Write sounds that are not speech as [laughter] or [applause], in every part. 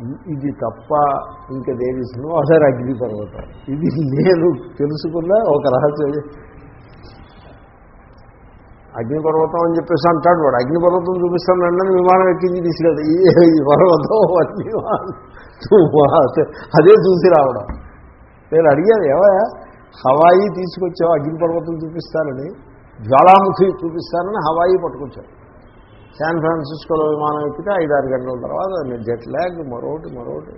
ఇది తప్ప ఇంకా దేవి నో అగ్ని అగ్నిపర్వతం ఇది నేను తెలుసుకున్న ఒక రహస్యం. అగ్నిపర్వతం అని చెప్పేసి అంటాడు వాడు. అగ్నిపర్వతం చూపిస్తాను అన్నని విమానం ఎక్కించి తీసుకెళ్ళి ఈ పర్వతం అగ్నిమాన్ అదే చూసి రావడం. నేను అడిగాను ఏవయా హవాయి తీసుకొచ్చావు అగ్నిపర్వతం చూపిస్తానని. జ్వాలాముఖి చూపిస్తానని హవాయి పట్టుకొచ్చాడు. శాన్ ఫ్రాన్సిస్కోలో విమానం ఎక్కితే ఐదారు గంటల తర్వాత నేను జెట్ ల్యాగ్ మరొకటి మరొకటి.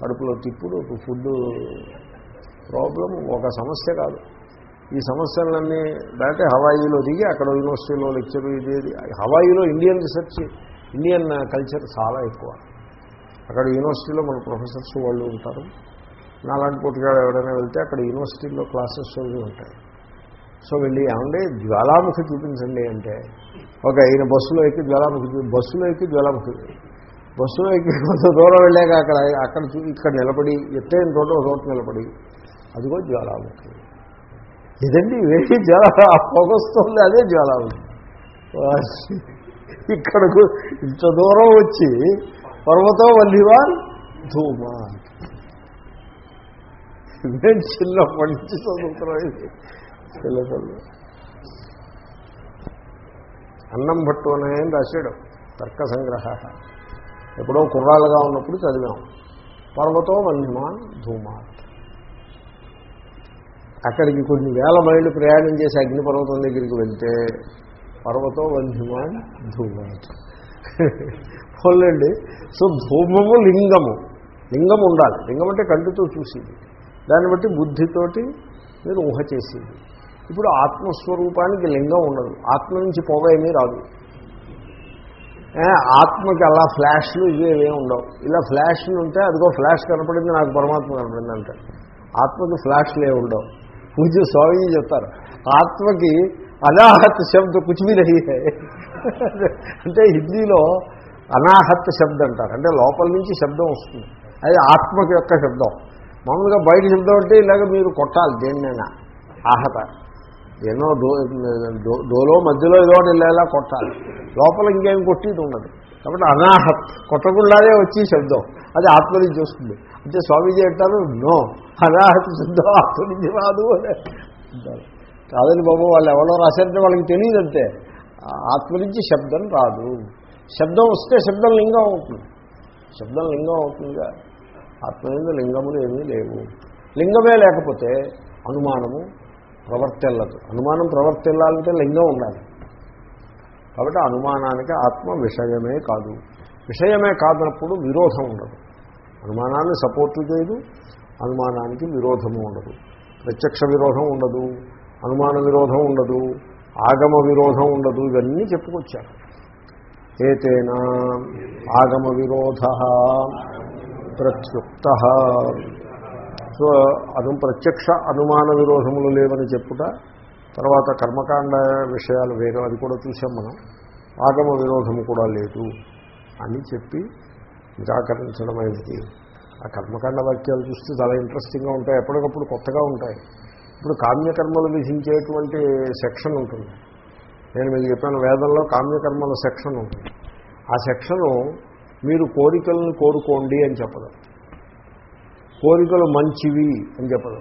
కడుపులో తిప్పుడు ఫుడ్ ప్రాబ్లం ఒక సమస్య కాదు. ఈ సమస్యలన్నీ దాటి హవాయిలో దిగి అక్కడ యూనివర్సిటీలో లెక్చర్ ఇది ఇది. హవాయిలో ఇండియన్ రీసెర్చ్ ఇండియన్ కల్చర్ చాలా ఎక్కువ. అక్కడ యూనివర్సిటీలో మన ప్రొఫెసర్స్ వాళ్ళు ఉంటారు. నాలాంటి పుట్టుగాడు ఎవరైనా వెళ్తే అక్కడ యూనివర్సిటీలో క్లాసెస్ అవి ఉంటాయి. సో వెళ్ళి ఏమండి జ్వాలాముఖి చూపించండి అంటే ఒక ఈయన బస్సులో ఎక్కి జ్వాలాముఖి బస్సులో ఎక్కి జ్వాలాముఖి. బస్సులో ఎక్కి కొంత దూరం వెళ్ళాక అక్కడ అక్కడ ఇక్కడ నిలబడి ఎత్తైన చోట రోడ్డు నిలబడి అదిగో జ్వాలాముఖి. ఇదండి వేసి జ్వాల పొగొస్తుంది అదే జ్వాలాముఖి. ఇక్కడకు ఇంత దూరం వచ్చి పర్వతం వల్లివా ధూమా. నేను చిన్నప్పటి నుంచి చదువుతున్నాను ఇది అన్నం భట్టు అనే రాశాడు? తర్క సంగ్రహ ఎప్పుడో కుర్రాలుగా ఉన్నప్పుడు చదివాం. పర్వతో వన్యమాన్ ధూమాత్ అక్కడికి కొన్ని వేల మైళ్ళు ప్రయాణం చేసి అగ్నిపర్వతం దగ్గరికి వెళ్తే పర్వతో వన్యమాన్ ధూమాత్ పోలండి సో ధూమము లింగము. లింగం ఉండాలి. లింగం అంటే కంటితో చూసేది. దాన్ని బట్టి బుద్ధితోటి మీరు ఊహ చేసేది. ఇప్పుడు ఆత్మస్వరూపానికి లింగం ఉండదు. ఆత్మ నుంచి పొగ ఏమీ రాదు ఆత్మకి అలా ఫ్లాష్లు ఇవేమీ ఉండవు. ఇలా ఫ్లాష్లు ఉంటే అదిగో ఫ్లాష్ కనపడింది నాకు పరమాత్మ కనపడింది అంటే. ఆత్మకి ఫ్లాష్లే ఉండవు. పూజ స్వామి చెప్తారు ఆత్మకి అనాహత్ శబ్ద కుచివి రహి అంటే హిందీలో అనాహత్ శబ్దం అంటారు. అంటే లోపల నుంచి శబ్దం వస్తుంది. అది ఆత్మకి యొక్క శబ్దం. మామూలుగా బయట శబ్దం అంటే ఇలాగ మీరు కొట్టాలి దేన్నైనా. ఆహత. ఎన్నో డో డో- డోలో మధ్యలో ఏదో ఇలా కొట్టాలి. లోపల ఇంకేం కొట్టేది ఉండదు. కాబట్టి అనాహత్ కొట్టకుండానే వచ్చి శబ్దం. అది ఆత్మ వస్తుంది. అంటే స్వామీజీ అంటారు నో అనాహత్ శబ్దం ఆత్మ రాదు అంటారు. కాదని బాబు వాళ్ళు ఎవరో రాశారంటే వాళ్ళకి తెలియదంటే ఆత్మరించి శబ్దం రాదు. శబ్దం వస్తే శబ్దం లింగం అవుతుంది. శబ్దం లింగం అవుతుందిగా. ఆత్మ లింగములు ఏమీ లేవు. లింగమే లేకపోతే అనుమానము ప్రవర్తిల్లదు. అనుమానం ప్రవర్తిల్లాలంటే లింగం ఉండాలి. కాబట్టి అనుమానానికి ఆత్మ విషయమే కాదు. విషయమే కాదన్నప్పుడు విరోధం ఉండదు. అనుమానాన్ని సపోర్టు చేయదు. అనుమానానికి విరోధము ఉండదు. ప్రత్యక్ష విరోధం ఉండదు. అనుమాన విరోధం ఉండదు. ఆగమ విరోధం ఉండదు. ఇవన్నీ చెప్పుకొచ్చారు. ఏతేనా ఆగమ విరోధ ప్రత్యుక్త సో అను ప్రత్యక్ష అనుమాన విరోధములు లేవని చెప్పుట తర్వాత కర్మకాండ విషయాలు వేరే అది కూడా చూసాం మనం. ఆగమ విరోధము కూడా లేదు అని చెప్పి నిరాకరించడమైనది ఆ కర్మకాండ వాక్యాలు చూస్తే చాలా ఇంట్రెస్టింగ్గా ఉంటాయి ఎప్పటికప్పుడు కొత్తగా ఉంటాయి. ఇప్పుడు కామ్యకర్మలు విధించేటువంటి సెక్షన్ ఉంటుంది. నేను మీకు చెప్పాను వేదంలో కామ్యకర్మల సెక్షన్ ఉంటుంది. ఆ సెక్షను మీరు కోరికలను కోరుకోండి అని చెప్పదు కోరికలు మంచివి అని చెప్పదు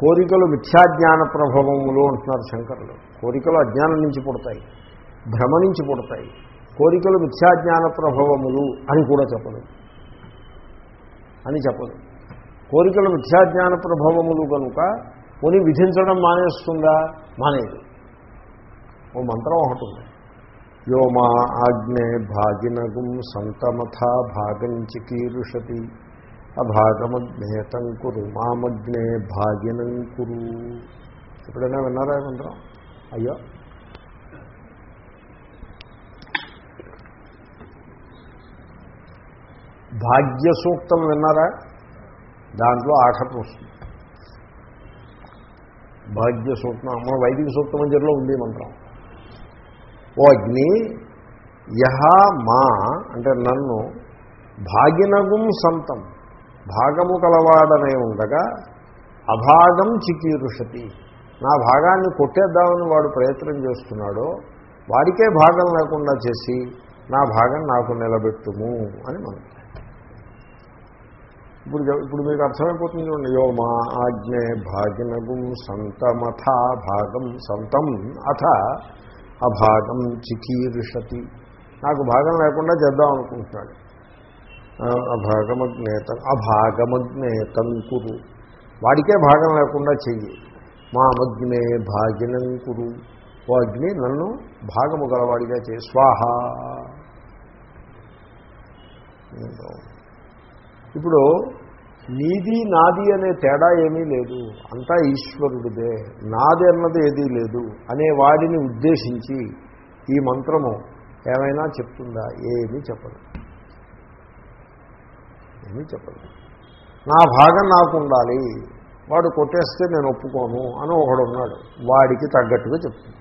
కోరికలు మిథ్యాజ్ఞాన ప్రభావములు అంటున్నారు శంకరులు. కోరికలు అజ్ఞానం నుంచి పుడతాయి భ్రమ నుంచి పుడతాయి. కోరికలు మిథ్యాజ్ఞాన ప్రభావములు అని కూడా చెప్పదు. అని చెప్పదు. కోరికలు మిథ్యాజ్ఞాన ప్రభావములు కనుక కొని విధించడం మానేస్తుందా? మానేది ఓ మంత్రం ఒకటి ఉంది. యో మా ఆజ్ఞే భాగినగుం సంతమథా భాగం చికీరుషతి అభాగమగ్నేతం కురు మామగ్నే భాగినం కురు. ఎప్పుడైనా విన్నారా ఈ మంత్రం? అయ్యో. భాగ్య సూక్తం విన్నారా? దాంట్లో ఆఖరి వస్తుంది. భాగ్య సూక్తం మన వైదిక సూక్త మంజరిలో ఉంది మంత్రం. ఓ అగ్ని యహ మా అంటే నన్ను భాగినగుం సంతం. భాగము కలవాడనే ఉండగా అభాగం చికీరుషతి. నా భాగాన్ని కొట్టేద్దామని వాడు ప్రయత్నం చేస్తున్నాడో వాడికే భాగం లేకుండా చేసి నా భాగం నాకు నిలబెట్టుము అని మనం ఇప్పుడు ఇప్పుడు మీకు అర్థమైపోతుంది చూడండి. యో మా ఆజ్ఞే భాగినగు సంతమథ భాగం సంతం అథ అభాగం చికీర్షతి. నాకు భాగం లేకుండా చేద్దాం అనుకుంటున్నాడు ఆ, అభాగమజ్ఞేతం కురు. వాడికే భాగం లేకుండా చెయ్యి. మా అగ్నే భాగినం కురు. ఓ అగ్ని నన్ను భాగము గలవాడిగా చేయి. స్వాహ. ఇప్పుడు నీది నాది అనే తేడా ఏమీ లేదు. అంతా ఈశ్వరుడిదే. నాది అన్నది ఏదీ లేదు అనే వాడిని ఉద్దేశించి ఈ మంత్రము ఏమైనా చెప్తుందా? ఏమీ చెప్పదు. ఏమీ చెప్పలేదు. నా భాగం నాకు ఉండాలి వాడు కొట్టేస్తే నేను ఒప్పుకోను అని ఒకడు ఉన్నాడు. వాడికి తగ్గట్టుగా చెప్తుంది.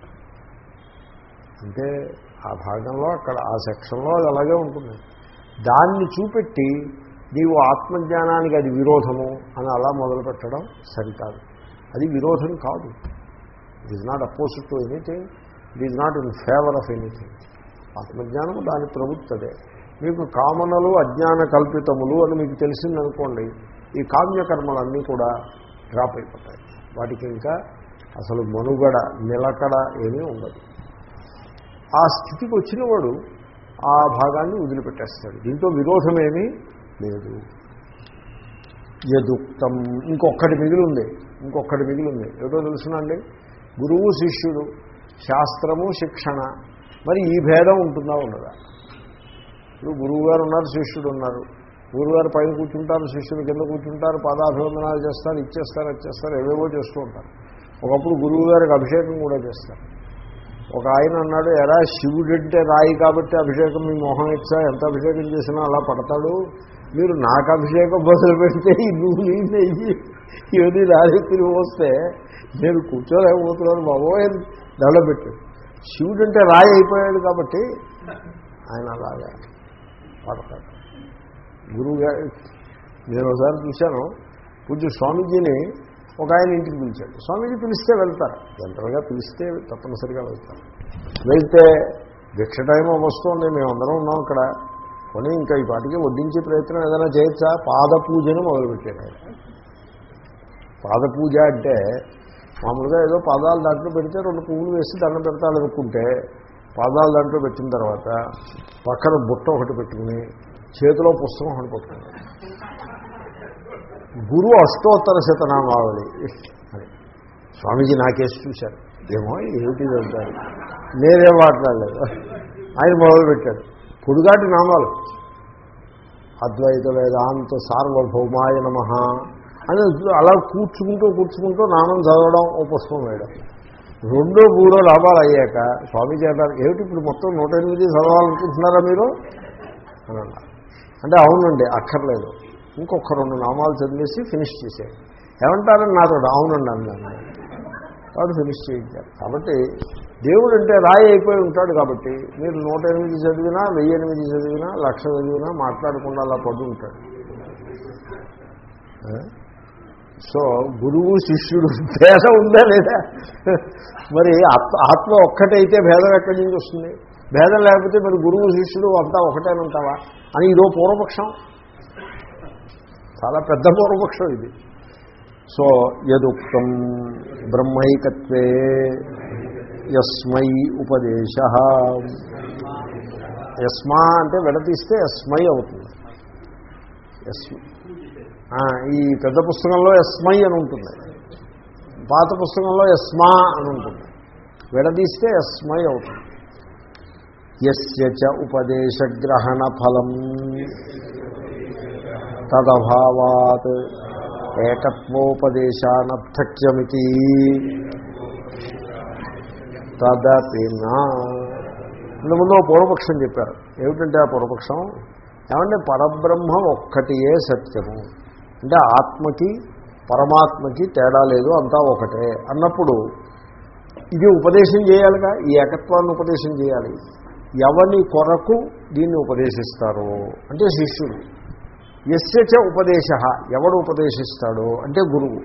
అంటే ఆ భాగంలో అక్కడ ఆ సెక్షన్లో అది అలాగే ఉంటుంది. దాన్ని చూపెట్టి నీవు ఆత్మజ్ఞానానికి అది విరోధము అని అలా మొదలు పెట్టడం సరికాదు. అది విరోధం కాదు. It is not opposite to anything it is not in favour of anything ఆత్మజ్ఞానము దాని ప్రభుత్వదే మీకు కామనలు అజ్ఞాన కల్పితములు అని మీకు తెలిసిందనుకోండి ఈ కామ్యకర్మలన్నీ కూడా డ్రాప్ అయిపోతాయి. వాటికి ఇంకా అసలు మనుగడ నిలకడ ఏమీ ఉండదు. ఆ స్థితికి వచ్చినవాడు ఆ భాగాన్ని వదిలిపెట్టేస్తాడు. దీంతో విరోధమేమీ లేదు. యదుక్తం ఇంకొక్కటి మిగిలింది ఇంకొక్కటి మిగిలింది. ఏదో తెలుసునండి గురువు శిష్యుడు శాస్త్రము శిక్షణ మరి ఈ భేదం ఉంటుందా ఉండదా? ఇప్పుడు గురువు గారు ఉన్నారు శిష్యుడు ఉన్నారు. గురువుగారు పైన కూర్చుంటారు శిష్యుడు కింద కూర్చుంటారు పాదాభివందనాలు చేస్తారు ఇచ్చేస్తారు ఇచ్చేస్తారు ఏవేవో చేస్తూ ఉంటారు. ఒకప్పుడు గురువు గారికి అభిషేకం కూడా చేస్తారు. ఒక ఆయన అన్నాడు ఎరా శివుడంటే రాయి కాబట్టి అభిషేకం మీ మొహం ఇచ్చా ఎంత అభిషేకం చేసినా అలా పడతాడు. మీరు నాకు అభిషేకం బదులు పెడితే నువ్వు నీ నెయ్యి ఇవన్నీ తిరిగి వస్తే నేను కూర్చోలేకపోతున్నాను బాబోయ్ దళ్ళబెట్టాడు శివుడంటే రాయి అయిపోయాడు కాబట్టి ఆయన అలాగా పడతాడు గురువు గారు నేను ఒకసారి చూశాను పూజ్య స్వామీజీని ఒక ఆయన ఇంటికి పిలిచాడు. స్వామీజీ పిలిస్తే వెళ్తారు. జనరల్గా పిలిస్తే తప్పనిసరిగా వెళ్తారు. వెళ్తే భిక్ష టైం వస్తుంది మేమందరం ఉన్నాం ఇక్కడ. కొని ఇంకా ఈ పాటికి వడ్డించే ప్రయత్నం ఏదైనా చేయొచ్చా? పాద పూజను మొదలుపెట్టాడు ఆయన. పాద పూజ అంటే మామూలుగా ఏదో పాదాలు దాంట్లో పెడితే రెండు పువ్వులు వేసి దండం పెడతాడనుకుంటే పాదాలు దాంట్లో పెట్టిన తర్వాత పక్కన బుట్ట ఒకటి పెట్టుకుని చేతిలో పుస్తకం ఒకటి పట్టుకున్నాడు గురువు అష్టోత్తర శతనామావళి. అని స్వామీజీ నాకేసి చూశారు. ఏమో ఏమిటి వెళ్తారు నేనేం మాట్లాడలేదు. ఆయన మొదలుపెట్టాడు పొడుగాటి నామాలు. అద్వైత వేదాంత సార్వభౌమాయ నమ అని అలా కూర్చుకుంటూ కూర్చుకుంటూ నామం చదవడం ఓ పుష్పం వేయడం. రెండో మూడో లాభాలు అయ్యాక స్వామీజీ అంటారు ఏమిటి ఇప్పుడు మొత్తం నూట ఎనిమిది చదవాలనుకుంటున్నారా మీరు? అని అన్నారు అంటే అవునండి అక్కర్లేదు. ఇంకొక రెండు నామాలు చదివేసి ఫినిష్ చేసేది ఏమంటారని నాతో అవునండి అన్నాను కాబట్టి ఫినిష్ చేయించారు కాబట్టి దేవుడు అంటే రాయి అయిపోయి ఉంటాడు కాబట్టి మీరు నూట ఎనిమిది చదివినా వెయ్యి ఎనిమిది చదివినా లక్ష చదివినా మాట్లాడకుండా అలా పడుతుంటాడు సో గురువు శిష్యుడు భేదం ఉందా లేదా? మరి ఆత్మ ఆత్మ ఒక్కటైతే భేదం ఎక్కడి నుంచి వస్తుంది? భేదం లేకపోతే మరి గురువు శిష్యుడు అంతా ఒకటేనంటావా? అని ఇదో పూర్వపక్షం. చాలా పెద్ద పూర్వపక్షం ఇది. సో యదుక్తం బ్రహ్మైకత్వే యస్మై ఉపదేశ. యస్మా అంటే విడతీస్తే యస్మై అవుతుంది. యస్మ ఈ పెద్ద పుస్తకంలో యస్మై అని ఉంటుంది. పాత పుస్తకంలో ఎస్మా అని ఉంటుంది. విడదీస్తే యస్మై అవుతుంది. యస్య చ ఉపదేశగ్రహణ ఫలం తదభావాత్ ఏకత్వోపదేశానర్థక్యమితి. తదపినా. ఇంతకుముందు పూర్వపక్షం చెప్పారు. ఏమిటంటే ఆ పూర్వపక్షం? ఏమంటే పరబ్రహ్మ ఒక్కటియే సత్యము. అంటే ఆత్మకి పరమాత్మకి తేడా లేదు అంతా ఒకటే. అన్నప్పుడు ఇది ఉపదేశం చేయాలిగా? ఈ ఏకత్వాన్ని ఉపదేశం చేయాలి. ఎవని కొరకు దీన్ని ఉపదేశిస్తారు? అంటే శిష్యుడు. ఎస్యచ ఉపదేశ. ఎవడు ఉపదేశిస్తాడో? అంటే గురువు.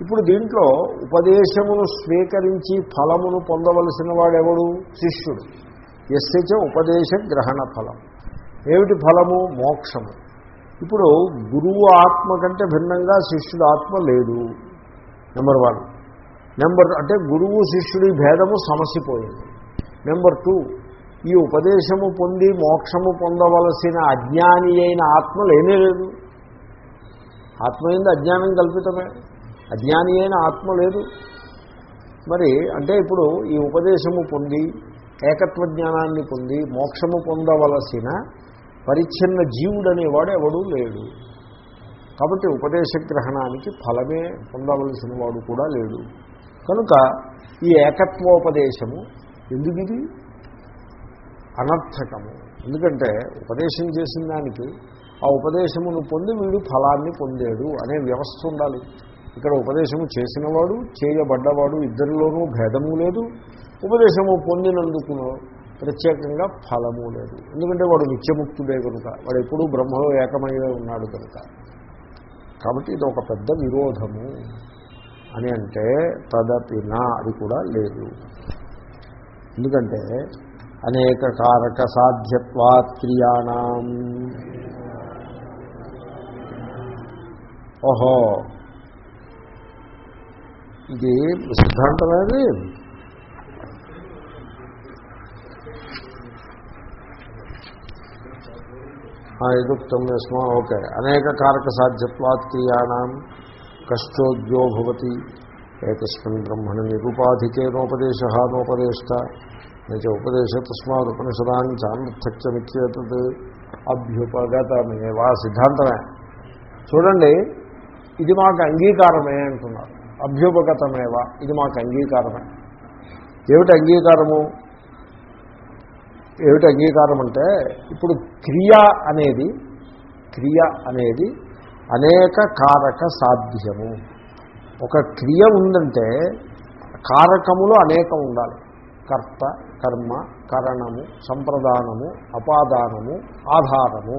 ఇప్పుడు దీంట్లో ఉపదేశమును స్వీకరించి ఫలమును పొందవలసిన వాడెవడు? శిష్యుడు. ఎస్యచ ఉపదేశ గ్రహణ ఫలం. ఏమిటి ఫలము? మోక్షము. ఇప్పుడు గురువు ఆత్మ కంటే భిన్నంగా శిష్యుడు ఆత్మ లేదు. నెంబర్ వన్ నెంబర్ అంటే గురువు శిష్యుడి భేదము సమసిపోయింది. నెంబర్ టూ ఈ ఉపదేశము పొంది మోక్షము పొందవలసిన అజ్ఞాని అయిన ఆత్మ లేనే లేదు. ఆత్మ ఏంది? అజ్ఞానం కల్పితమే. అజ్ఞాని అయిన ఆత్మ లేదు. మరి అంటే ఇప్పుడు ఈ ఉపదేశము పొంది ఏకత్వ జ్ఞానాన్ని పొంది మోక్షము పొందవలసిన పరిచ్ఛిన్న జీవుడు అనేవాడు ఎవడూ లేడు. కాబట్టి ఉపదేశ గ్రహణానికి ఫలమే పొందవలసిన వాడు కూడా లేడు. కనుక ఈ ఏకత్వోపదేశము ఎందుకు ఇది? అనర్థకము. ఎందుకంటే ఉపదేశం చేసిన దానికి ఆ ఉపదేశమును పొంది వీడు ఫలాన్ని పొందాడు అనే వ్యవస్థ ఉండాలి. ఇక్కడ ఉపదేశము చేసినవాడు చేయబడ్డవాడు ఇద్దరిలోనూ భేదము లేదు. ఉపదేశము పొందినందుకు ప్రత్యేకంగా ఫలము లేదు. ఎందుకంటే వాడు నిత్యముక్తుడే కనుక వాడు ఎప్పుడూ బ్రహ్మలో ఏకమయ్యే ఉన్నాడు కనుక. కాబట్టి ఇది ఒక పెద్ద విరోధము. అని అంటే తదపినా అది కూడా లేదు. ఎందుకంటే అనేక కారక సాధ్యత్వాత్ క్రియాణం. ఓహో. ఇది సిద్ధాంతమేది ఎదుక్తం యస్మా ఓకే. అనేక కారక సాధ్యత్వాత్ క్రియాణం కష్టోద్యో భవతి. ఏకస్మిన్ బ్రహ్మణ నిరుపాధికే నోపదేశ నోపదేష్ట. నిజ ఉపదేశ తస్మాత్ ఉపనిషదాన్ని చాంద్రక్యమిచ్చేత అభ్యుపగతమే వా సిద్ధాంతమే. చూడండి ఇది మాకు అంగీకారమే అంటున్నారు. అభ్యుపగతమేవా ఇది మాకు అంగీకారమే. ఏమిటి అంగీకారము? ఏమిటి అంగీకారం అంటే ఇప్పుడు క్రియ అనేది క్రియ అనేది అనేక కారక సాధ్యము. ఒక క్రియ ఉందంటే కారకములు అనేకం ఉండాలి. కర్త కర్మ కరణము సంప్రదానము అపాదానము ఆధారము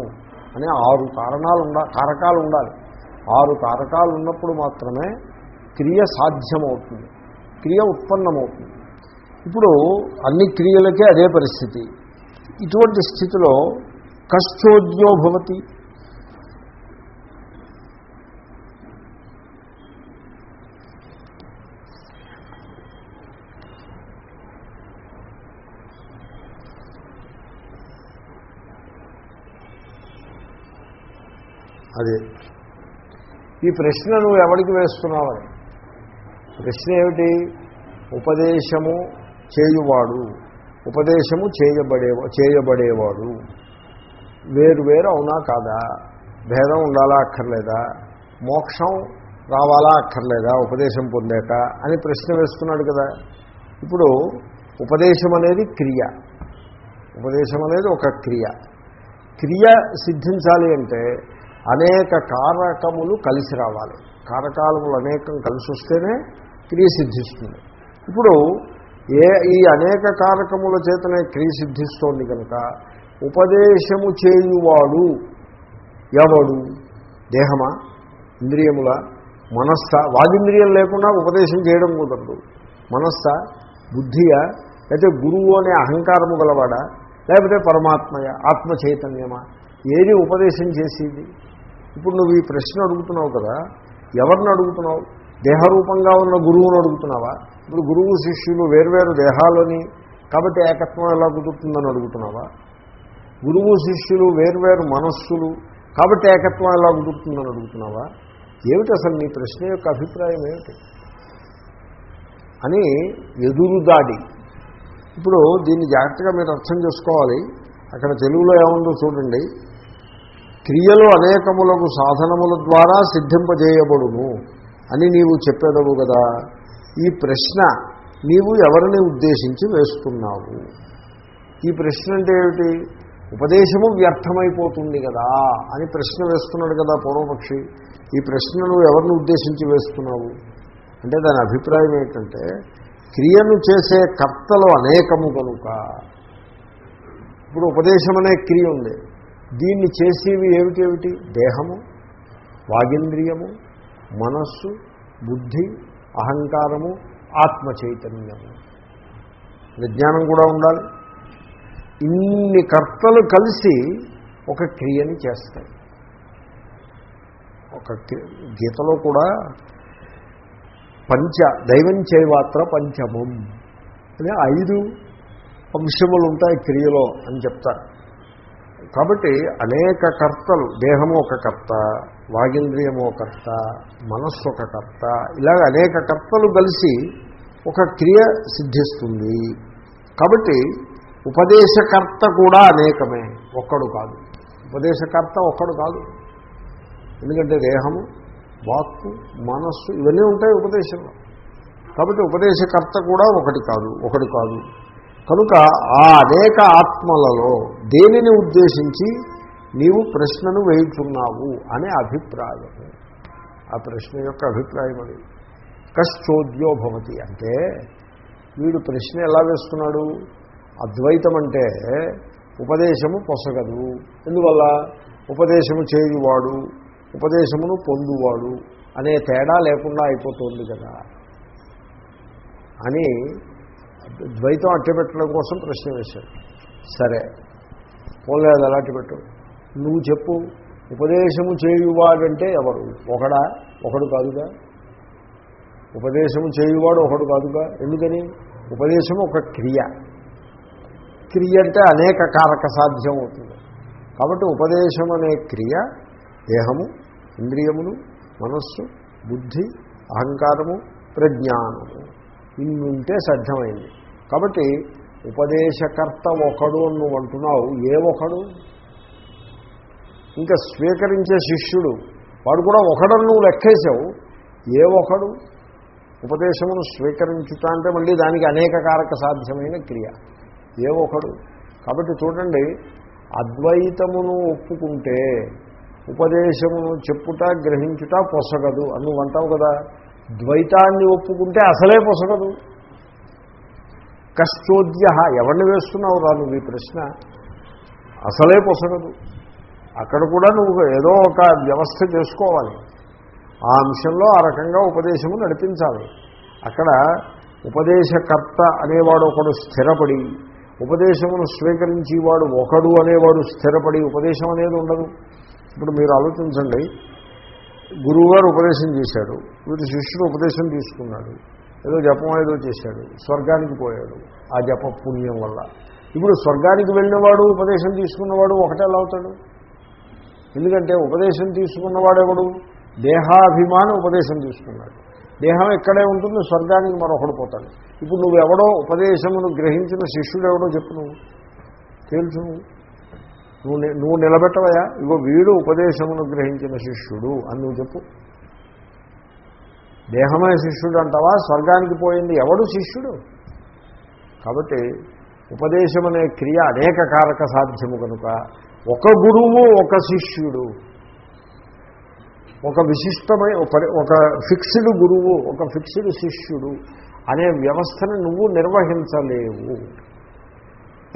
అనే ఆరు కారణాలు ఉండా కారకాలు ఉండాలి. ఆరు కారకాలు ఉన్నప్పుడు మాత్రమే క్రియ సాధ్యమవుతుంది. క్రియ ఉత్పన్నమవుతుంది. ఇప్పుడు అన్ని క్రియలకే అదే పరిస్థితి. ఇటువంటి స్థితిలో కశ్చోద్యో భవతి. అది. ఈ ప్రశ్న నువ్వు ఎవరికి వేస్తున్నావని ప్రశ్న ఏమిటి ఉపదేశము చేయువాడు. ఉపదేశము చేయబడే చేయబడేవాడు. వేరు వేరు అవునా కాదా? భేదం ఉండాలా అక్కర్లేదా? మోక్షం రావాలా అక్కర్లేదా? ఉపదేశం పొందాక అని ప్రశ్న వేస్తున్నాడు కదా. ఇప్పుడు ఉపదేశం అనేది క్రియ. ఉపదేశం అనేది ఒక క్రియ. క్రియ సిద్ధించాలి అంటే అనేక కారకములు కలిసి రావాలి. కారకాలములు అనేకం కలిసి వస్తేనే క్రియ సిద్ధిస్తుంది. ఇప్పుడు ఏ ఈ అనేక కారకముల చేతనే క్రియ సిద్ధిస్తోంది కనుక ఉపదేశము చేయువాడు ఎవడు? దేహమా? ఇంద్రియముల? మనస్స? వాగింద్రియం లేకుండా ఉపదేశం చేయడం కుదరదు. మనస్స? బుద్ధియా? లేకపోతే గురువు అనే అహంకారము గలవాడా? లేకపోతే పరమాత్మయ? ఆత్మ చైతన్యమా? ఏది ఉపదేశం చేసేది? ఇప్పుడు నువ్వు ఈ ప్రశ్న అడుగుతున్నావు కదా ఎవరిని అడుగుతున్నావు? దేహరూపంగా ఉన్న గురువును అడుగుతున్నావా? ఇప్పుడు గురువు శిష్యులు వేర్వేరు దేహాలని కాబట్టి ఏకత్వం ఎలా కుదురుతుందని అడుగుతున్నావా? గురువు శిష్యులు వేర్వేరు మనస్సులు కాబట్టి ఏకత్వం ఎలా కుదురుతుందని అడుగుతున్నావా? ఏమిటి అసలు నీ ప్రశ్న యొక్క అభిప్రాయం ఏమిటి? అని ఎదురుదాడి ఇప్పుడు దీన్ని జాగ్రత్తగా మీరు అర్థం చేసుకోవాలి. అక్కడ తెలుగులో ఏముందో చూడండి. క్రియలు అనేకములకు సాధనముల ద్వారా సిద్ధింపజేయబడును. అని నీవు చెప్పేదవు కదా. ఈ ప్రశ్న నీవు ఎవరిని ఉద్దేశించి వేస్తున్నావు? ఈ ప్రశ్న అంటే ఏమిటి? ఉపదేశము వ్యర్థమైపోతుంది కదా అని ప్రశ్న వేస్తున్నాడు కదా పూర్వపక్షి. ఈ ప్రశ్న నువ్వు ఎవరిని ఉద్దేశించి వేస్తున్నావు? అంటే దాని అభిప్రాయం ఏంటంటే క్రియను చేసే కర్తలు అనేకము కనుక ఇప్పుడు ఉపదేశం అనే క్రియ ఉంది. దీన్ని చేసేవి ఏమిటేమిటి దేహము వాగింద్రియము మనస్సు బుద్ధి అహంకారము ఆత్మ చైతన్యము విజ్ఞానం కూడా ఉండాలి. ఇన్ని కర్తలు కలిసి ఒక క్రియని చేస్తాయి. ఒక గీతలో కూడా పంచ దైవం చేయవాత్ర పంచమం. అనే ఐదు అంశములు ఉంటాయి క్రియలో అని చెప్తారు. కాబట్టి అనేక కర్తలు దేహము ఒక కర్త వాగింద్రియము ఒక కర్త మనస్సు ఒక కర్త ఇలాగ అనేక కర్తలు కలిసి ఒక క్రియ సిద్ధిస్తుంది. కాబట్టి ఉపదేశకర్త కూడా అనేకమే ఒక్కడు కాదు. ఉపదేశకర్త ఒక్కడు కాదు. ఎందుకంటే దేహము వాక్కు మనస్సు ఇవన్నీ ఉంటాయి ఉపదేశంలో. కాబట్టి ఉపదేశకర్త కూడా ఒకటి కాదు ఒకటి కాదు. కనుక ఆ అనేక ఆత్మలలో దేనిని ఉద్దేశించి నీవు ప్రశ్నను వేయుచున్నావు అనే అభిప్రాయం ఆ ప్రశ్న యొక్క అభిప్రాయం అది. కశ్చోద్యో భవతి అంటే వీడు ప్రశ్న ఎలా వేస్తున్నాడు? అద్వైతం అంటే ఉపదేశము పొసగదు. ఎందువల్ల? ఉపదేశము చేయువాడు ఉపదేశమును పొందువాడు అనే తేడా లేకుండా అయిపోతుంది కదా. అని ద్వైతం అట్టబెట్టడం కోసం ప్రశ్న వేశాడు. సరే పోలే అది అలాంటి పెట్టు. నువ్వు చెప్పు. ఉపదేశము చేయువాడంటే ఎవరు? ఒకడా? ఒకడు కాదుగా? ఉపదేశము చేయువాడు ఒకడు కాదుగా? ఎందుకని? ఉపదేశము ఒక క్రియ. క్రియ అంటే అనేక కారక సాధ్యం అవుతుంది. కాబట్టి ఉపదేశం అనే క్రియ దేహము ఇంద్రియములు మనస్సు బుద్ధి అహంకారము ప్రజ్ఞానము. ఇన్నుంటే సాధ్యమైంది. కాబట్టి ఉపదేశకర్త ఒకడు అని నువ్వు అంటున్నావు ఏ ఒకడు? ఇంకా స్వీకరించే శిష్యుడు వాడు కూడా ఒకడని నువ్వు లెక్కేసావు ఏ ఒకడు? ఉపదేశమును స్వీకరించుట అంటే మళ్ళీ దానికి అనేక కారక సాధ్యమైన క్రియ. ఏ ఒకడు? కాబట్టి చూడండి అద్వైతమును ఒప్పుకుంటే ఉపదేశమును చెప్పుట గ్రహించుట పొసగదు. అని నువ్వు అంటావు కదా ద్వైతాన్ని ఒప్పుకుంటే అసలే పొసగదు. అకశ్చోద్య ఎవరిని వేస్తున్నావు రా నువ్వు ఈ ప్రశ్న? అసలే పొసగదు. అక్కడ కూడా నువ్వు ఏదో ఒక వ్యవస్థ చేసుకోవాలి. ఆ అంశంలో ఆ రకంగా ఉపదేశము నడిపించాలి. అక్కడ ఉపదేశకర్త అనేవాడు ఒకడు స్థిరపడి ఉపదేశమును స్వీకరించేవాడు ఒకడు అనేవాడు స్థిరపడి ఉపదేశం అనేది ఉండదు. ఇప్పుడు మీరు ఆలోచించండి. గురువుగారు ఉపదేశం చేశాడు వీటి శిష్యుడు ఉపదేశం తీసుకున్నాడు. ఏదో జపం ఏదో చేశాడు స్వర్గానికి పోయాడు ఆ జప పుణ్యం వల్ల. ఇప్పుడు స్వర్గానికి వెళ్ళినవాడు ఉపదేశం తీసుకున్నవాడు ఒకటే ఎలా అవుతాడు? ఎందుకంటే ఉపదేశం తీసుకున్నవాడెవడు దేహాభిమాని ఉపదేశం తీసుకున్నాడు. దేహం ఇక్కడే ఉంటుంది స్వర్గానికి మరొకడు పోతాడు. ఇప్పుడు నువ్వు ఎవడో ఉపదేశమును గ్రహించిన శిష్యుడు ఎవడో చెప్పు నువ్వు. తెలుసు నువ్వు. నువ్వు నువ్వు నిలబెట్టవయా? ఇగో వీడు ఉపదేశమును గ్రహించిన శిష్యుడు అని నువ్వు చెప్పు. దేహమే శిష్యుడు అంటావా స్వర్గానికి పోయింది ఎవడు శిష్యుడు? కాబట్టి ఉపదేశం అనే క్రియ అనేక కారక సాధ్యము కనుక. ఒక గురువు ఒక శిష్యుడు. ఒక విశిష్టమైన ఒక- ఒక ఫిక్స్డ్ గురువు ఒక ఫిక్స్డ్ శిష్యుడు అనే వ్యవస్థను నువ్వు నిర్వహించలేవు.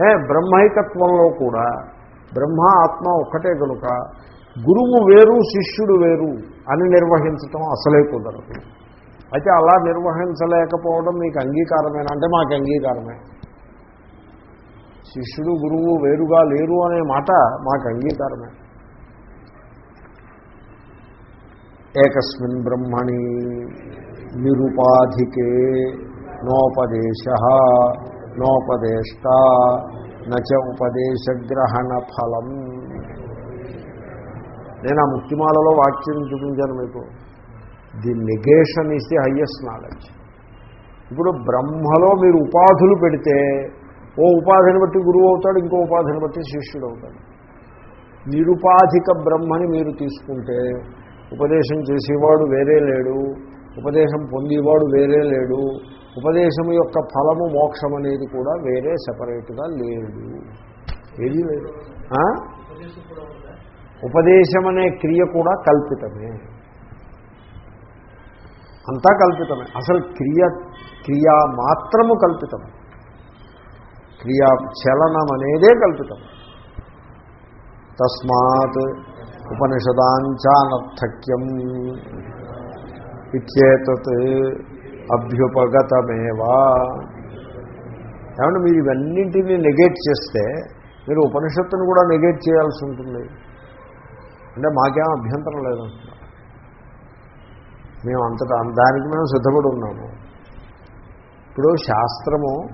ఏ బ్రహ్మైకత్వంలో కూడా బ్రహ్మ ఆత్మ ఒక్కటే కనుక గురువు వేరు శిష్యుడు వేరు అని నిర్వహించటం అసలే కుదరదు. అయితే అలా నిర్వహించలేకపోవడం మీకు అంగీకారమేనా? అంటే మాకు అంగీకారమే. శిష్యుడు గురువు వేరుగా లేరు అనే మాట మాకు అంగీకారమే. ఏకస్మిన్ బ్రహ్మణి నిరుపాధికే నోపదేశ నోపదేష్ట నచ ఉపదేశగ్రహణ ఫలం. నేను ఆ ముక్తిమాలలో వాక్యం చూపించాను మీకు. The negation is the highest knowledge. ఇప్పుడు బ్రహ్మలో మీరు ఉపాధులు పెడితే ఓ ఉపాధిని బట్టి గురువు అవుతాడు ఇంకో ఉపాధిని బట్టి శిష్యుడు అవుతాడు. నిరుపాధిక బ్రహ్మని మీరు తీసుకుంటే ఉపదేశం చేసేవాడు వేరే లేడు ఉపదేశం పొందేవాడు వేరే లేడు ఉపదేశం యొక్క ఫలము మోక్షం అనేది కూడా వేరే సపరేట్గా లేడు ఏది లేదు? ఉపదేశం అనే క్రియ కూడా కల్పితమే. అంతా కల్పితమే. అసలు క్రియ క్రియా మాత్రము కల్పితం క్రియా చలనం అనేదే కల్పితం తస్మాత్ ఉపనిషదాంచానర్థక్యం ఇచ్చేతత్ అభ్యుపగతమేవా. ఏమంటే మీరు ఇవన్నింటినీ నెగేట్ చేస్తే మీరు ఉపనిషత్తును కూడా నెగేట్ చేయాల్సి ఉంటుంది. అంటే మాకేం అభ్యంతరం లేదంటున్నారు. మేము అంతటా దానికి మేము సిద్ధపడి ఉన్నాము. ఇప్పుడు శాస్త్రము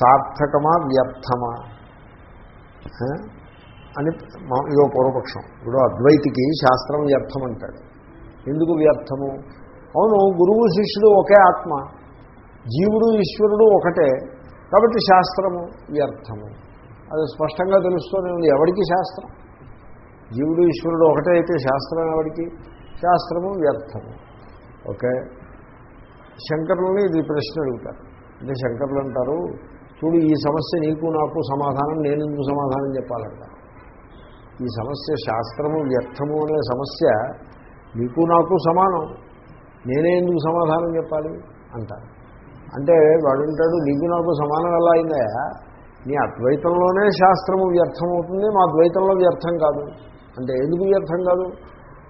సార్థకమా వ్యర్థమా? అని మా- ఇదో పూర్వపక్షం. ఇప్పుడు అద్వైతికి శాస్త్రం వ్యర్థం అంటాడు ఎందుకు వ్యర్థము? అవును గురువు శిష్యుడు ఒకే ఆత్మ. జీవుడు ఈశ్వరుడు ఒకటే. కాబట్టి శాస్త్రము వ్యర్థము. అది స్పష్టంగా తెలుస్తూనే ఉంది. ఎవరికి శాస్త్రం? జీవుడు ఈశ్వరుడు ఒకటే అయితే శాస్త్రం ఎవరికి శాస్త్రము వ్యర్థము. ఓకే? శంకరులని ఇది ప్రశ్న అడుగుతారు. అంటే శంకరులు అంటారు చూడు ఈ సమస్య నీకు నాకు సమాధానం నేను ఎందుకు సమాధానం చెప్పాలంట? ఈ సమస్య శాస్త్రము వ్యర్థము అనే సమస్య నీకు నాకు సమానం నేనే ఎందుకు సమాధానం చెప్పాలి? అంటారు. అంటే వాడు నీకు నాకు సమానం ఎలా అయిందా నీ అద్వైతంలోనే శాస్త్రము వ్యర్థం అవుతుంది మా ద్వైతంలో వ్యర్థం కాదు. అంటే ఎందుకు వ్యర్థం కాదు?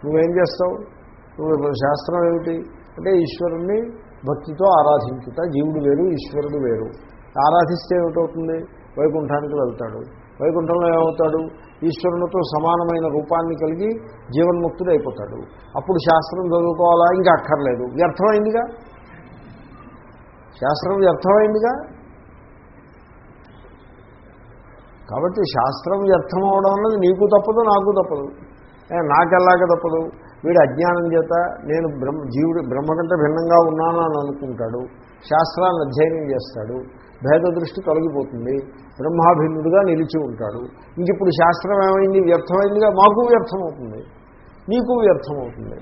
నువ్వేం చేస్తావు? నువ్వు శాస్త్రం ఏమిటి? అంటే ఈశ్వరుణ్ణి భక్తితో ఆరాధించుట. జీవుడు వేరు ఈశ్వరుడు వేరు. ఆరాధిస్తే ఏమిటవుతుంది? వైకుంఠానికి వెళ్తాడు. వైకుంఠంలో ఏమవుతాడు? ఈశ్వరునితో సమానమైన రూపాన్ని కలిగి జీవన్ముక్తుడు అయిపోతాడు. అప్పుడు శాస్త్రం చదువుకోవాలా? ఇంకా అక్కర్లేదు. వ్యర్థమైందిగా? శాస్త్రం వ్యర్థమైందిగా? కాబట్టి శాస్త్రం వ్యర్థం అవడం అన్నది నీకు తప్పదు నాకు తప్పదు. ఏ, తప్పదు? వీడు అజ్ఞానం చేత నేను బ్రహ్మ జీవుడు బ్రహ్మ కంటే భిన్నంగా ఉన్నాను అని అనుకుంటాడు. శాస్త్రాన్ని అధ్యయనం చేస్తాడు. భేద దృష్టి తొలగిపోతుంది. బ్రహ్మాభిన్నుడుగా నిలిచి ఉంటాడు. ఇంక ఇప్పుడు శాస్త్రం ఏమైంది? వ్యర్థమైందిగా మాకు వ్యర్థమవుతుంది. నీకు వ్యర్థమవుతుంది.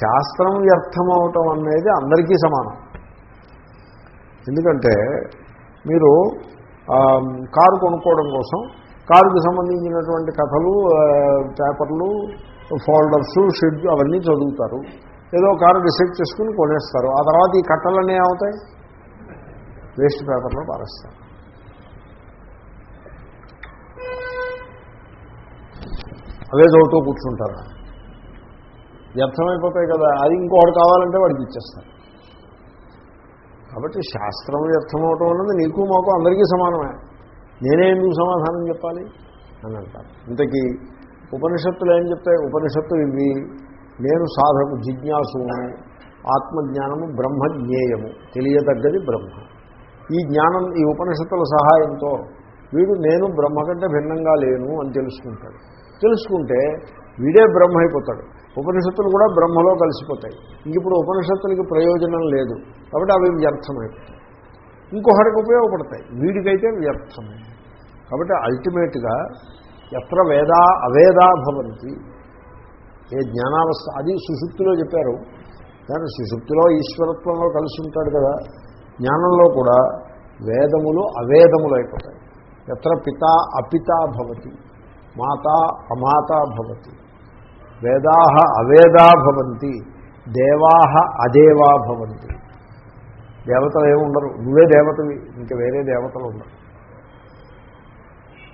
శాస్త్రం వ్యర్థమవటం అనేది అందరికీ సమానం. ఎందుకంటే మీరు కారు కొనుక్కోవడం కోసం కారుకు సంబంధించినటువంటి కథలు పేపర్లు ఫోల్డర్స్ షెడ్ అవన్నీ చదువుతారు. ఏదో కారు డిసైడ్ చేసుకుని కొనేస్తారు. ఆ తర్వాత ఈ కట్టలన్నీ ఏమవుతాయి? వేస్ట్ పేపర్లో పారేస్తారు. అదే చదువుతూ కూర్చుంటారు. వ్యర్థమైపోతాయి కదా. అది ఇంకోటి కావాలంటే వాడికి ఇచ్చేస్తారు. కాబట్టి శాస్త్రం వ్యర్థమవటం అన్నది నీకు మాకు అందరికీ సమానమే. నేనే ఎందుకు సమాధానం చెప్పాలి? అని అంటారు. ఇంతకీ ఉపనిషత్తులు ఏం చెప్తాయి? ఉపనిషత్తులు ఇవి. నేను సాధకు జిజ్ఞాసును ఆత్మజ్ఞానము బ్రహ్మ జ్ఞేయము తెలియదగ్గది బ్రహ్మ. ఈ జ్ఞానం ఈ ఉపనిషత్తుల సహాయంతో వీడు నేను బ్రహ్మ కంటే భిన్నంగా లేను అని తెలుసుకుంటాడు. తెలుసుకుంటే వీడే బ్రహ్మ అయిపోతాడు. ఉపనిషత్తులు కూడా బ్రహ్మలో కలిసిపోతాయి. ఇంక ఇప్పుడు ఉపనిషత్తులకి ప్రయోజనం లేదు. కాబట్టి అవి వ్యర్థమైపోతాయి. ఇంకొకరికి ఉపయోగపడతాయి. వీడికైతే వ్యర్థమే కాబట్టి అల్టిమేట్గా ఎత్ర వేదా అవేదా భవంతి. ఏ జ్ఞానావస్థ అది సుషుప్తిలో చెప్పారు. కానీ సుషుప్తిలో ఈశ్వరత్వంలో కలిసి ఉంటాడు కదా. జ్ఞానంలో కూడా వేదములు అవేదములు అయిపోతాయి. ఎత్ర పిత అపిత భవతి మాత అమాత భవతి. వేదా అవేదా భవంతి దేవా అదేవా భవంతి. దేవతలు ఏమి ఉండరు. నువ్వే దేవతవి ఇంకా వేరే దేవతలు ఉండరు.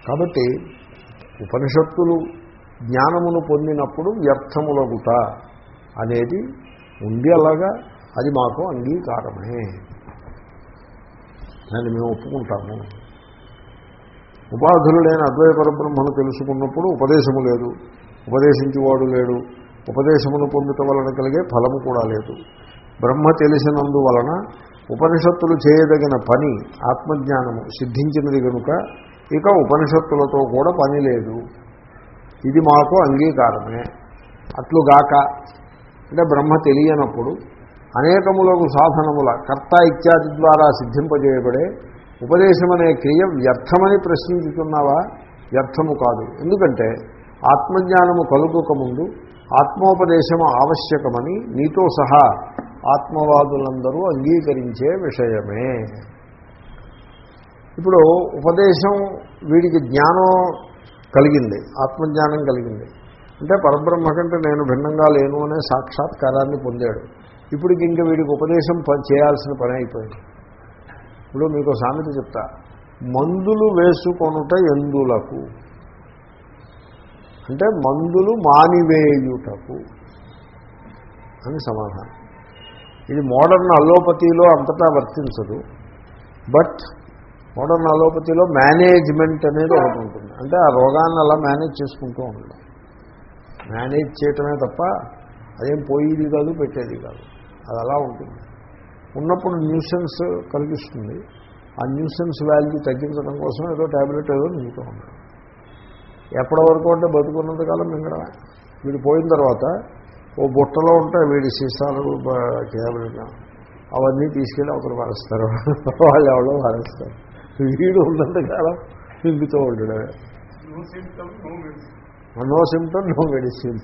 కాబట్టి ఉపనిషత్తులు జ్ఞానమును పొందినప్పుడు వ్యర్థములగుట అనేది ఉంది అలాగా అది మాకు అంగీకారమే. దాన్ని మేము ఒప్పుకుంటాము. ఉపాధులు లేని అద్వైత పరబ్రహ్మను తెలుసుకున్నప్పుడు ఉపదేశము లేదు. ఉపదేశించేవాడు లేడు. ఉపదేశమును పొందుట వలన కలిగే ఫలము కూడా లేదు. బ్రహ్మ తెలిసినందువలన ఉపనిషత్తులు చేయదగిన పని ఆత్మజ్ఞానము సిద్ధించినది కనుక ఇక ఉపనిషత్తులతో కూడా పని లేదు. ఇది మాకు అంగీకారమే. అట్లుగాక అంటే బ్రహ్మ తెలియనప్పుడు అనేకములకు సాధనముల కర్త ఇత్యాది ద్వారా సిద్ధింపజేయబడే ఉపదేశం అనే క్రియ వ్యర్థమని ప్రశ్నించుతున్నావా? వ్యర్థము కాదు. ఎందుకంటే ఆత్మజ్ఞానము కలుగుకముందు ఆత్మోపదేశము ఆవశ్యకమని నీతో సహా ఆత్మవాదులందరూ అంగీకరించే విషయమే. ఇప్పుడు ఉపదేశం వీడికి జ్ఞానం కలిగింది ఆత్మజ్ఞానం కలిగింది. అంటే పరబ్రహ్మ కంటే నేను భిన్నంగా లేను అనే సాక్షాత్కారాన్ని పొందాడు. ఇప్పటికి ఇంకా వీడికి ఉపదేశం చేయాల్సిన పని అయిపోయింది. ఇప్పుడు మీకు సామెత చెప్తా. మందులు వేసుకొనుట ఎందులకు? అంటే మందులు మానివేయుటకు అని సమాధానం. ఇది మోడర్న్ అలోపతిలో అంతటా వర్తించదు. బట్ మోడర్న్ అలోపతిలో మేనేజ్మెంట్ అనేది ఒకటి ఉంటుంది. అంటే ఆ రోగాన్ని అలా మేనేజ్ చేసుకుంటూ ఉండడం. మేనేజ్ చేయటమే తప్ప అదేం పోయేది కాదు పెట్టేది కాదు. అది అలా ఉంటుంది. ఉన్నప్పుడు న్యూసెన్స్ కలిగిస్తుంది. ఆ న్యూసెన్స్ వాల్యూ తగ్గించడం కోసం ఏదో ట్యాబ్లెట్ ఏదో మింగుతూ ఉన్నాడు ఎప్పటి వరకు అంటే బతుకున్నంత కాలం మింగడమే. వీడు పోయిన తర్వాత ఓ బుట్టలో ఉంటాయి వీడి సీసాలు ట్యాబ్లెట్ అవన్నీ తీసుకెళ్ళి ఒకరు మారేస్తారు [laughs] వాళ్ళు ఎవరో మారేస్తారు వీడు ఉన్నంత కాలం మింగుతూ ఉండడమే. నో సిమ్టమ్ నో మెడిసిన్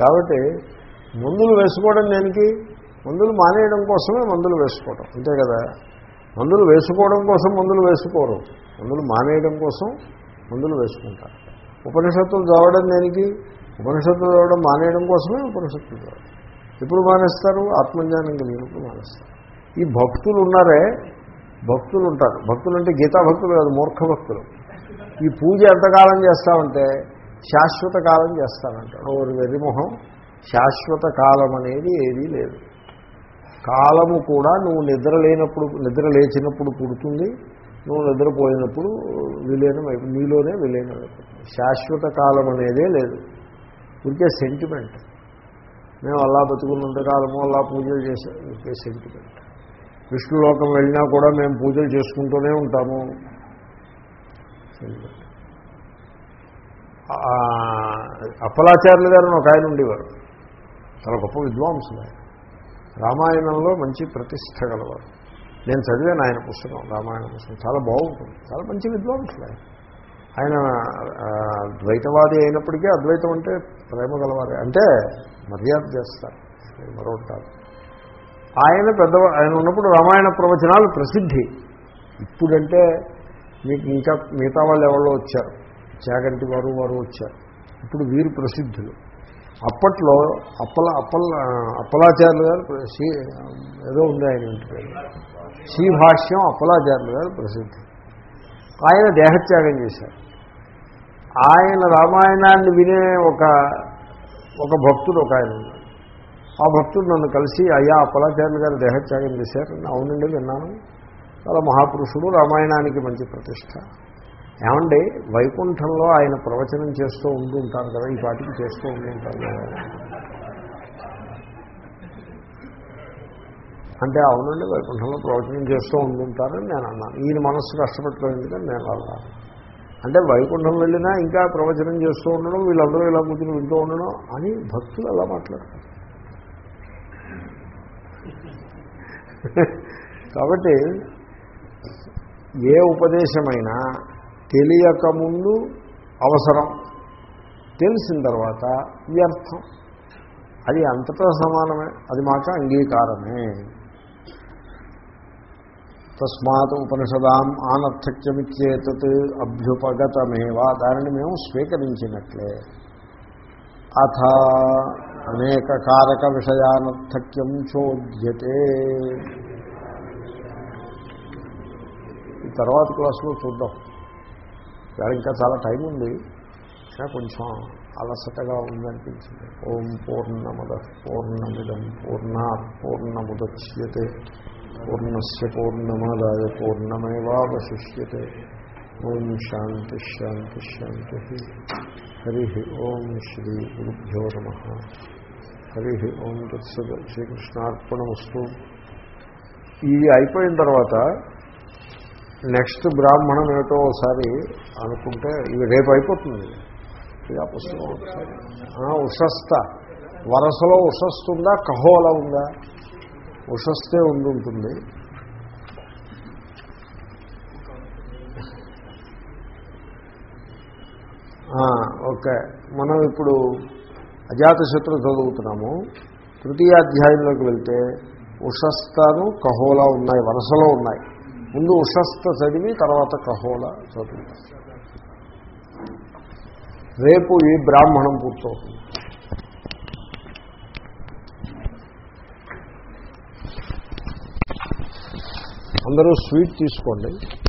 కాబట్టి మందులు వేసుకోవడం దేనికి? మందులు మానేయడం కోసమే మందులు వేసుకోవడం అంతే కదా? మందులు వేసుకోవడం కోసం మందులు వేసుకోరు. మందులు మానేయడం కోసం మందులు వేసుకుంటారు. ఉపనిషత్తులు చదవడం దేనికి? ఉపనిషత్తులు చదవడం మానేయడం కోసమే ఉపనిషత్తులు చదవడం ఎప్పుడు మానేస్తారు? ఆత్మజ్ఞానం కలిగినప్పుడు మానేస్తారు. ఈ భక్తులు ఉన్నారే భక్తులు ఉంటారు భక్తులు అంటే గీతా భక్తులు కాదు మూర్ఖ భక్తులు. ఈ పూజ ఎంతకాలం చేస్తామంటే శాశ్వత కాలం చేస్తానంటాడు ఓ వెర్రిమొహం శాశ్వత కాలం అనేది ఏదీ లేదు. కాలము కూడా నువ్వు నిద్ర లేనప్పుడు నిద్ర లేచినప్పుడు పుడుతుంది నువ్వు నిద్రపోయినప్పుడు విలీనం నీలోనే విలీనం అయిపోతుంది. శాశ్వత కాలం అనేదే లేదు. ఇంకే సెంటిమెంట్ మేము అలా బతుకున్నంత కాలము అలా పూజలు చేసే ఉరికే సెంటిమెంట్ విష్ణులోకం వెళ్ళినా కూడా మేము పూజలు చేసుకుంటూనే ఉంటాము. అప్పలాచార్యులు గారు ఒక ఆయన ఉండేవారు. చాలా గొప్ప విద్వాంసులు ఆయన. రామాయణంలో మంచి ప్రతిష్ట గలవారు. నేను చదివాను ఆయన పుస్తకం రామాయణ పుస్తకం. చాలా బాగుంటుంది. చాలా మంచి విద్వాంసులు ఆయన. ఆయన ద్వైతవాది అయినప్పటికీ అద్వైతం అంటే ప్రేమ గలవారు. అంటే మర్యాద చేస్తారు. మరొకటి కాదు ఆయన పెద్ద ఆయన ఉన్నప్పుడు రామాయణ ప్రవచనాలు ప్రసిద్ధి. ఇప్పుడంటే మీకు ఇంకా మిగతా వాళ్ళు ఎవరో వచ్చారు. చాగంటి వారు వారు వచ్చారు. ఇప్పుడు వీరు ప్రసిద్ధులు. అప్పట్లో అప్పల అప్పల అప్పలాచార్యులు గారు శ్రీ ఏదో ఉంది ఆయన ఇంటి శ్రీభాష్యం అప్పలాచార్యులు గారు ప్రసిద్ధి. ఆయన దేహత్యాగం చేశారు. ఆయన రామాయణాన్ని వినే ఒక ఒక భక్తుడు ఒక ఆయన ఆ భక్తుడు నన్ను కలిసి అయ్యా అప్పలాచార్యులు గారు దేహత్యాగం చేశారు. అవునండి విన్నాను. చాలా మహాపురుషుడు రామాయణానికి మంచి ప్రతిష్ట. ఏమండి వైకుంఠంలో ఆయన ప్రవచనం చేస్తూ ఉంటుంటారు కదా ఈ పాటికి చేస్తూ ఉండి కదా. అంటే అవునండి వైకుంఠంలో ప్రవచనం చేస్తూ ఉంటుంటారని నేను అన్నాను. ఈయన మనస్సు కష్టపెట్టలేదని నేను అలా అంటే వైకుంఠం వెళ్ళినా ఇంకా ప్రవచనం చేస్తూ ఉండడం వీళ్ళందరూ ఇలా కూర్చొని వింటూ ఉండడం అని భక్తులు అలా మాట్లాడతారు. కాబట్టి ఏ ఉపదేశమైనా తెలియకముందు అవసరం. తెలిసిన తర్వాత వ్యర్థం. అది అంతటా సమానమే. అది మాకు అంగీకారమే. తస్మాత్ ఉపనిషదాం ఆనర్థక్యమిచ్చేతత్ అభ్యుపగతమేవా. దానిని మేము స్వీకరించినట్లే. అథ అనేక కారక విషయానర్థక్యం చోద్యతే ఈ తర్వాత క్లాసులో చూద్దాం. ఇక్కడ ఇంకా చాలా టైం ఉంది. ఇంకా కొంచెం అలసటగా ఉందనిపించింది. ఓం పూర్ణమద పూర్ణమిదం పూర్ణ పూర్ణముద్యతే. పూర్ణస్ పూర్ణమాదాయ పూర్ణమేవాశిష్యతే ఓం శాంతి శాంతి శాంతి. హరి ఓం శ్రీ గురుభ్యో నమ. హరి ఓం తత్సద్ శ్రీకృష్ణార్పణమస్తు. ఇది అయిపోయిన తర్వాత నెక్స్ట్ బ్రాహ్మణం ఏమిటో ఒకసారి అనుకుంటే ఇవి రేపు అయిపోతుంది. ఇది ఆ పుస్తకం ఒకసారి ఉషస్థ. వరసలో ఉషస్తుందా కహోల ఉందా? ఉషస్తే ఉండుంటుంది ఉంటుంది ఆ, ఓకే. మనం ఇప్పుడు అజాతశత్రు చదువుతున్నాము. తృతీయ అధ్యాయంలోకి వెళ్తే ఉషస్థను కహోలా ఉన్నాయి వరుసలో ఉన్నాయి. ముందు ఉషస్థ చదివి తర్వాత కహోల చదువు. రేపు ఈ బ్రాహ్మణం పూర్తవుతుంది. అందరూ స్వీట్ తీసుకోండి.